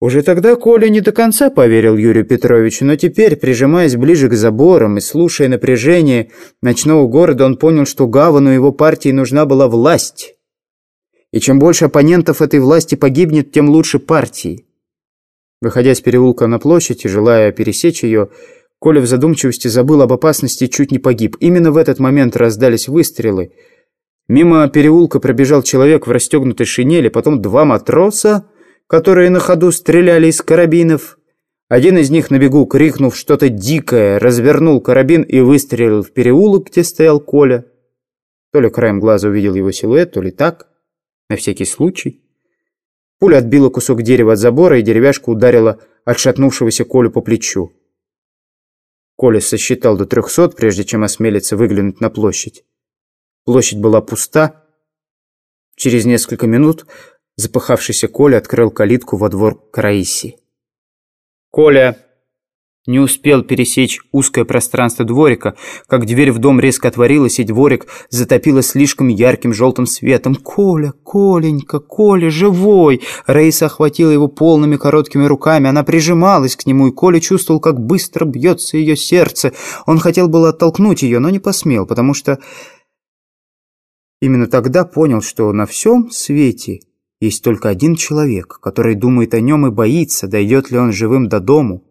Уже тогда Коля не до конца поверил Юрию Петровичу, но теперь, прижимаясь ближе к заборам и слушая напряжение ночного города, он понял, что Гавану его партии нужна была власть. И чем больше оппонентов этой власти погибнет, тем лучше партии. Выходя с переулка на площадь и желая пересечь ее, Коля в задумчивости забыл об опасности и чуть не погиб. Именно в этот момент раздались выстрелы. Мимо переулка пробежал человек в расстегнутой шинели, потом два матроса которые на ходу стреляли из карабинов. Один из них на бегу, крикнув что-то дикое, развернул карабин и выстрелил в переулок, где стоял Коля. То ли краем глаза увидел его силуэт, то ли так, на всякий случай. Пуля отбила кусок дерева от забора, и деревяшка ударила отшатнувшегося Колю по плечу. Коля сосчитал до трехсот, прежде чем осмелиться выглянуть на площадь. Площадь была пуста. Через несколько минут Запыхавшийся Коля открыл калитку во двор к Раисе. Коля не успел пересечь узкое пространство дворика, как дверь в дом резко отворилась, и дворик затопило слишком ярким желтым светом. «Коля, Коленька, Коля, живой!» Раиса охватила его полными короткими руками. Она прижималась к нему, и Коля чувствовал, как быстро бьется ее сердце. Он хотел было оттолкнуть ее, но не посмел, потому что именно тогда понял, что на всем свете есть только один человек, который думает о нем и боится, дойдет ли он живым до дому.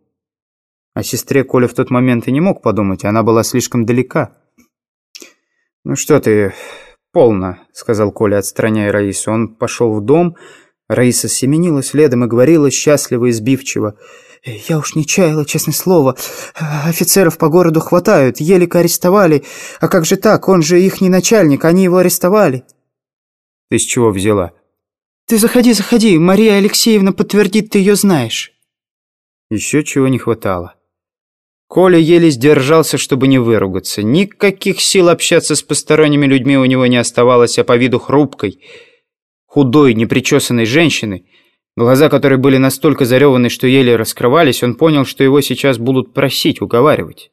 О сестре Коля в тот момент и не мог подумать, она была слишком далека. «Ну что ты, полно», — сказал Коля, отстраняя Раису. Он пошел в дом, Раиса семенила следом и говорила счастливо и сбивчиво. «Я уж не чаяла, честное слово. Офицеров по городу хватают, еле арестовали. А как же так? Он же их не начальник, они его арестовали». «Ты с чего взяла?» «Ты заходи, заходи, Мария Алексеевна подтвердит, ты ее знаешь». Еще чего не хватало. Коля еле сдержался, чтобы не выругаться. Никаких сил общаться с посторонними людьми у него не оставалось, а по виду хрупкой, худой, непричесанной женщины, глаза которой были настолько зареваны, что еле раскрывались, он понял, что его сейчас будут просить, уговаривать.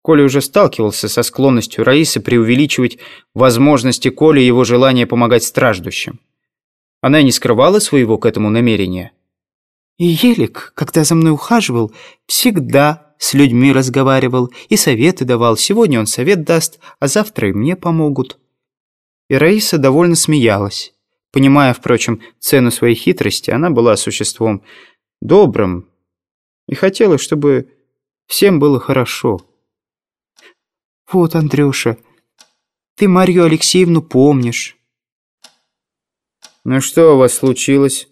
Коля уже сталкивался со склонностью Раисы преувеличивать возможности Коли и его желание помогать страждущим. Она не скрывала своего к этому намерения. И Елик, когда за мной ухаживал, всегда с людьми разговаривал и советы давал. Сегодня он совет даст, а завтра и мне помогут. И Раиса довольно смеялась. Понимая, впрочем, цену своей хитрости, она была существом добрым и хотела, чтобы всем было хорошо. «Вот, Андрюша, ты Марью Алексеевну помнишь». «Ну что у вас случилось?»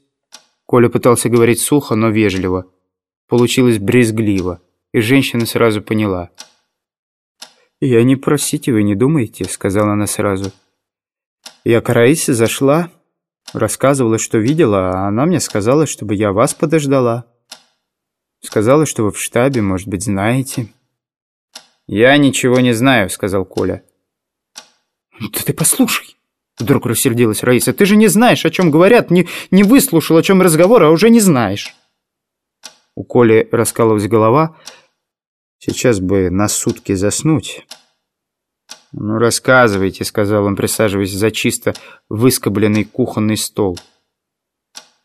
Коля пытался говорить сухо, но вежливо. Получилось брезгливо, и женщина сразу поняла. «Я не просите, вы не думаете», — сказала она сразу. «Я к Раисе зашла, рассказывала, что видела, а она мне сказала, чтобы я вас подождала. Сказала, что вы в штабе, может быть, знаете». «Я ничего не знаю», — сказал Коля. «Да ты послушай», Вдруг рассердилась Раиса. «Ты же не знаешь, о чем говорят, не, не выслушал, о чем разговор, а уже не знаешь». У Коли раскалывалась голова. «Сейчас бы на сутки заснуть». «Ну, рассказывайте», — сказал он, присаживаясь за чисто выскобленный кухонный стол.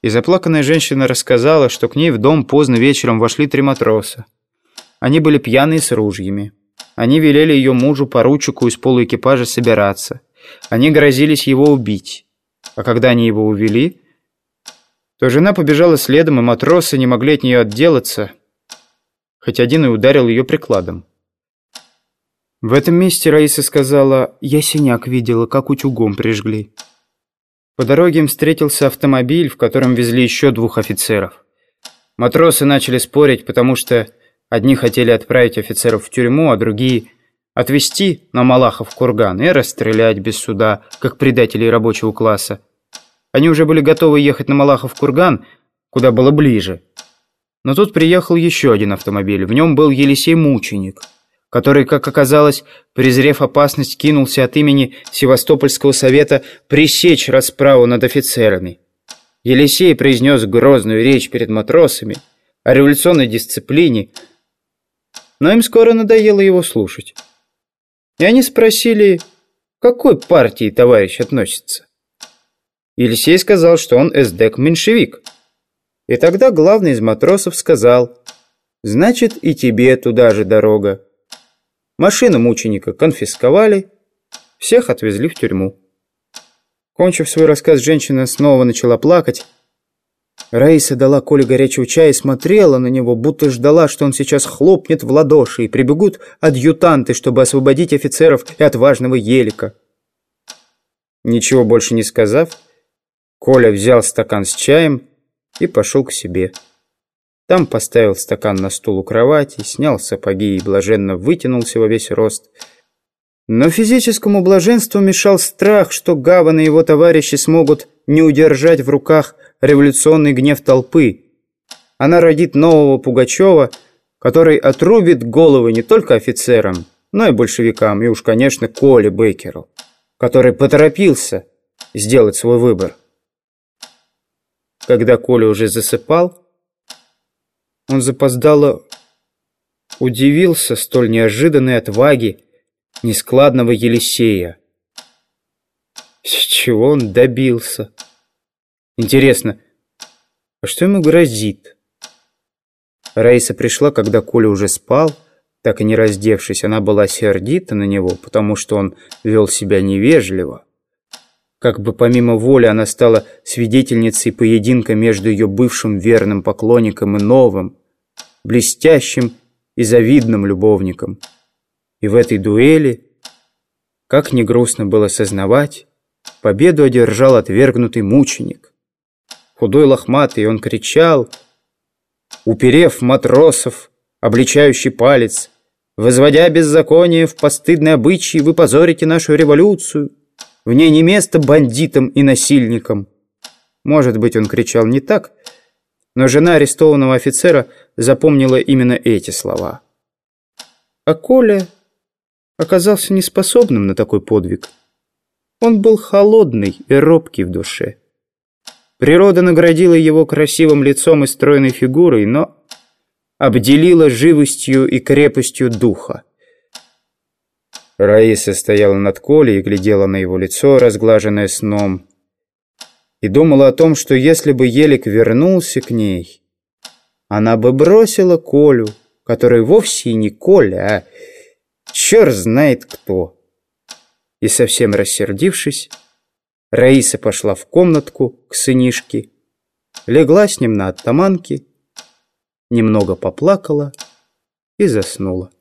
И заплаканная женщина рассказала, что к ней в дом поздно вечером вошли три матроса. Они были пьяные с ружьями. Они велели ее мужу-поручику из полуэкипажа собираться. Они грозились его убить. А когда они его увели, то жена побежала следом, и матросы не могли от нее отделаться, хоть один и ударил ее прикладом. В этом месте Раиса сказала, «Я синяк видела, как утюгом прижгли». По дороге им встретился автомобиль, в котором везли еще двух офицеров. Матросы начали спорить, потому что одни хотели отправить офицеров в тюрьму, а другие Отвезти на Малахов курган и расстрелять без суда, как предателей рабочего класса. Они уже были готовы ехать на Малахов курган, куда было ближе. Но тут приехал еще один автомобиль. В нем был Елисей Мученик, который, как оказалось, презрев опасность, кинулся от имени Севастопольского совета пресечь расправу над офицерами. Елисей произнес грозную речь перед матросами о революционной дисциплине, но им скоро надоело его слушать. И они спросили, к какой партии товарищ относится. Елисей сказал, что он эсдек-меньшевик. И тогда главный из матросов сказал, «Значит, и тебе туда же дорога». Машину мученика конфисковали, всех отвезли в тюрьму. Кончив свой рассказ, женщина снова начала плакать. Раиса дала Коле горячего чая и смотрела на него, будто ждала, что он сейчас хлопнет в ладоши, и прибегут адъютанты, чтобы освободить офицеров и отважного елика. Ничего больше не сказав, Коля взял стакан с чаем и пошел к себе. Там поставил стакан на стул у кровати, снял сапоги и блаженно вытянулся во весь рост. Но физическому блаженству мешал страх, что Гаван и его товарищи смогут не удержать в руках революционный гнев толпы. Она родит нового Пугачева, который отрубит головы не только офицерам, но и большевикам, и уж, конечно, Коле Беккеру, который поторопился сделать свой выбор. Когда Коля уже засыпал, он запоздало удивился столь неожиданной отваги нескладного Елисея. С чего он добился? Интересно, а что ему грозит? Раиса пришла, когда Коля уже спал, так и не раздевшись. Она была сердита на него, потому что он вел себя невежливо. Как бы помимо воли она стала свидетельницей поединка между ее бывшим верным поклонником и новым, блестящим и завидным любовником. И в этой дуэли, как не грустно было сознавать, победу одержал отвергнутый мученик. Худой лохматый он кричал, уперев матросов, обличающий палец, «Возводя беззаконие в постыдные обычаи, вы позорите нашу революцию». В ней не место бандитам и насильникам. Может быть, он кричал не так, но жена арестованного офицера запомнила именно эти слова. А Коля оказался неспособным на такой подвиг. Он был холодный и робкий в душе. Природа наградила его красивым лицом и стройной фигурой, но обделила живостью и крепостью духа. Раиса стояла над Колей и глядела на его лицо, разглаженное сном, и думала о том, что если бы Елик вернулся к ней, она бы бросила Колю, который вовсе не Коля, а черт знает кто. И совсем рассердившись, Раиса пошла в комнатку к сынишке, легла с ним на оттаманке, немного поплакала и заснула.